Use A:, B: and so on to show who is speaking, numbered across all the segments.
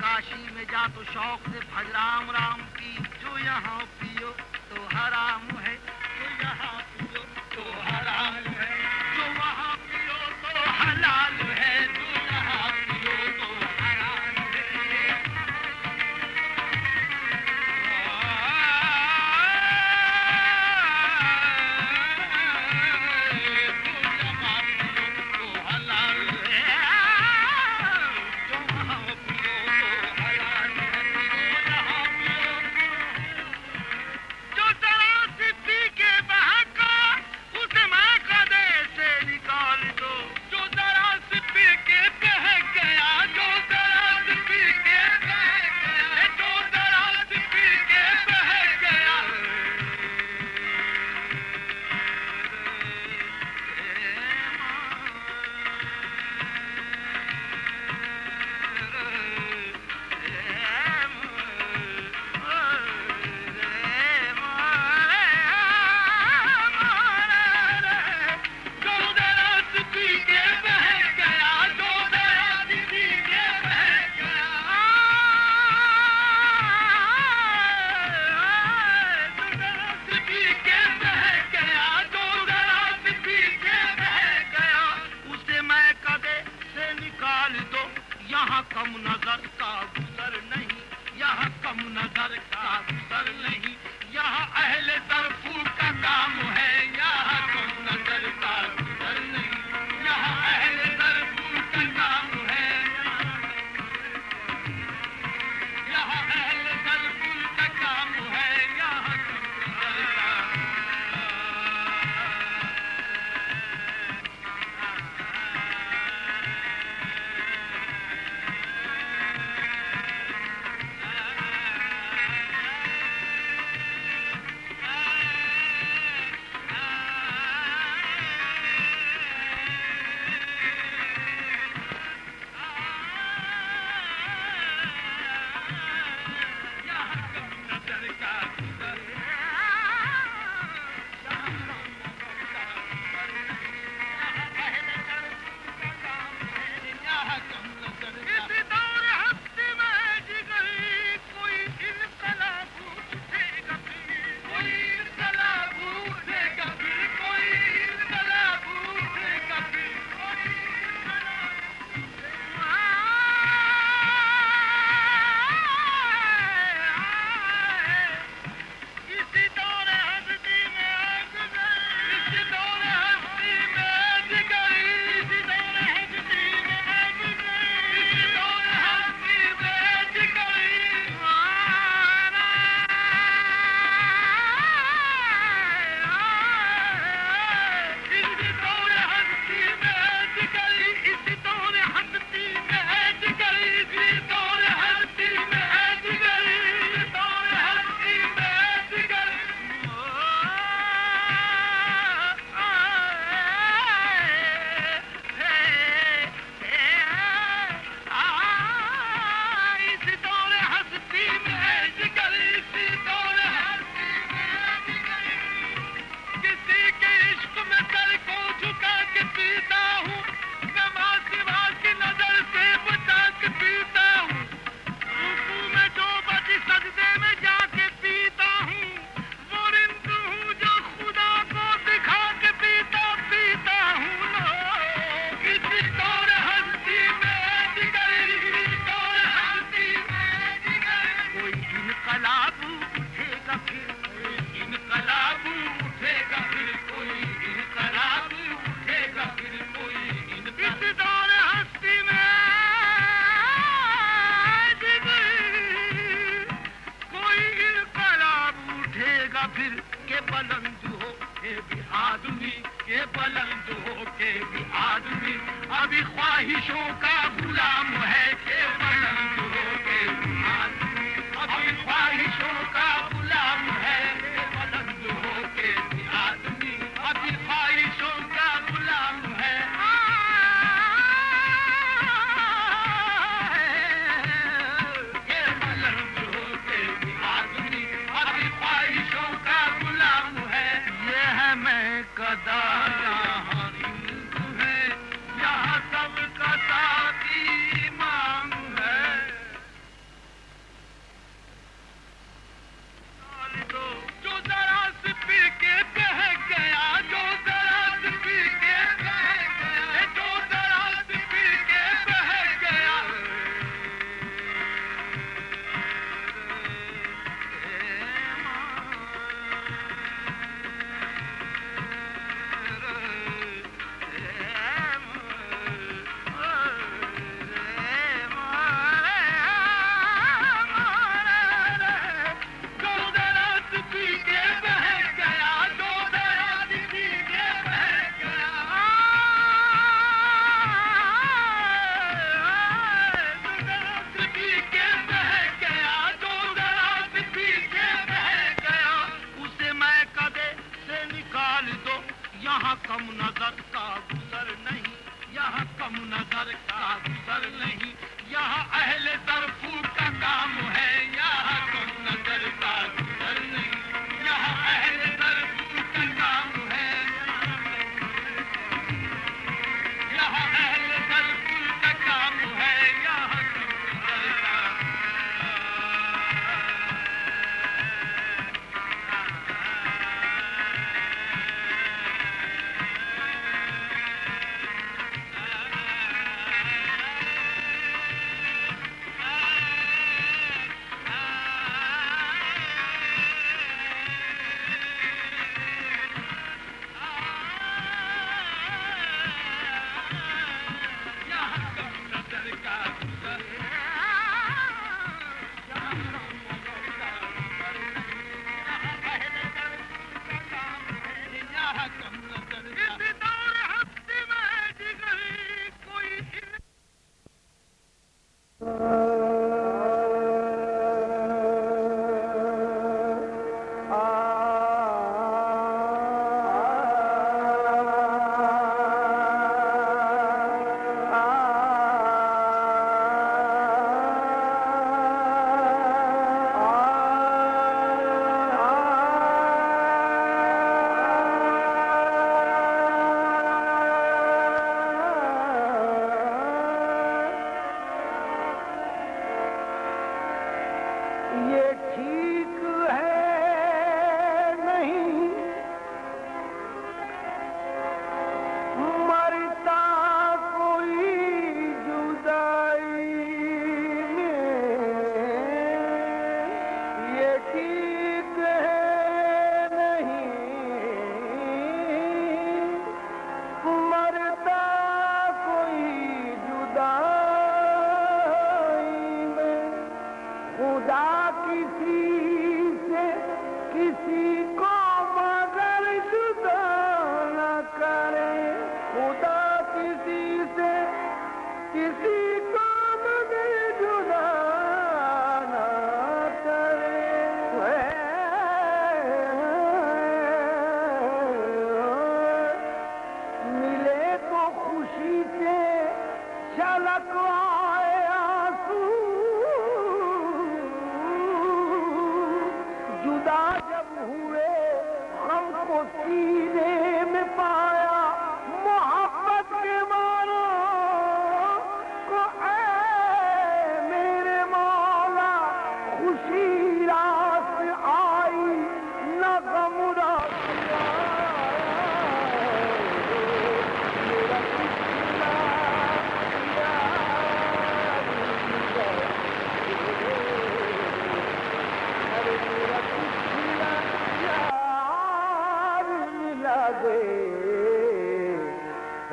A: کاشی میں جا تو شوق سے بھج رام رام کی جو یہاں پیو تو حرام ہے، جو یہاں پیو تو حرام ہے۔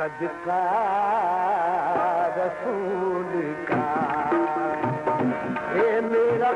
B: صدقہ رسول کا۔ اے میرا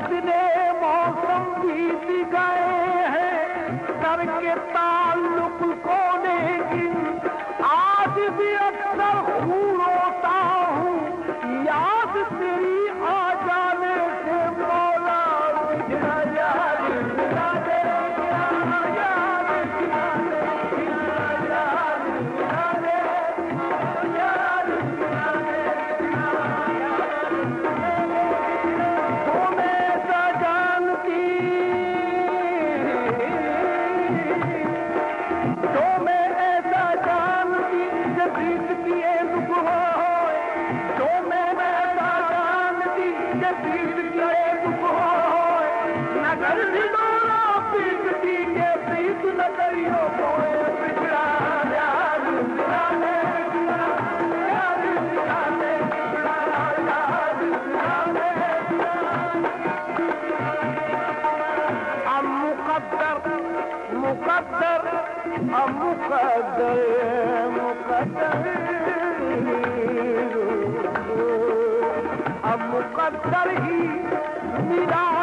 B: کتنے مقدر مقدر مقدر مقدر ہی میرا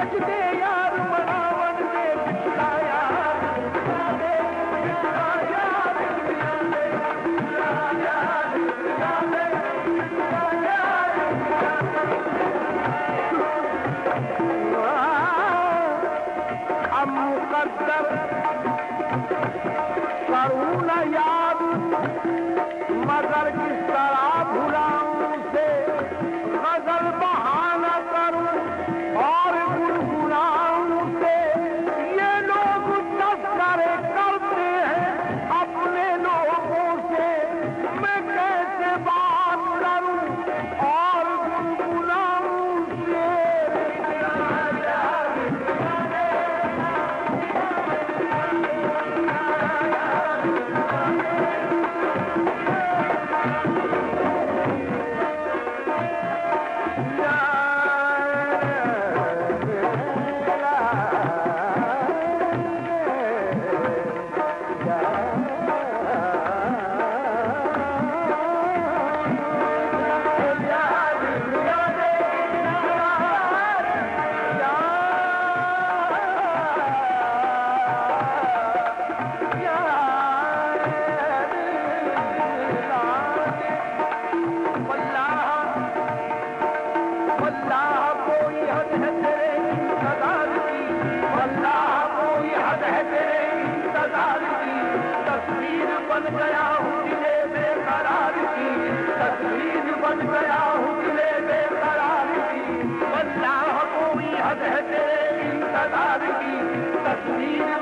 B: رکھتے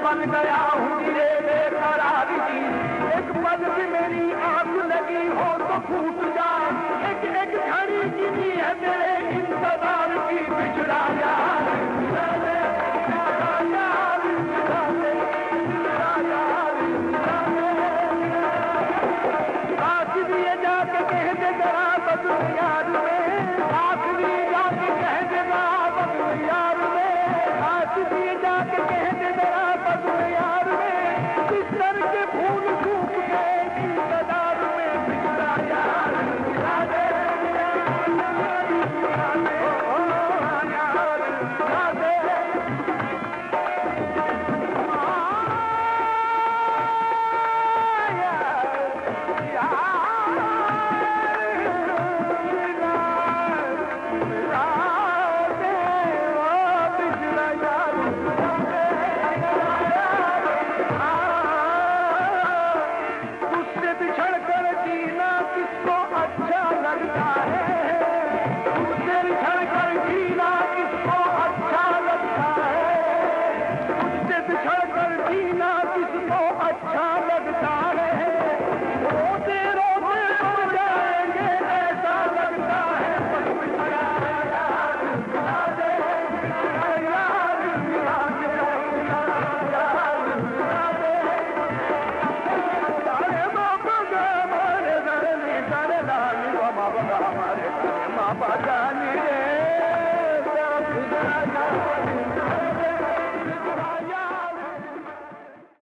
B: بن گیا ہوں یہ بے قراری ایک پل بھی میری آگ لگی ہو تو پھوٹ جا۔ ایک ایک گھڑی کی ہے میرے انتظار کی، بچھڑا جا۔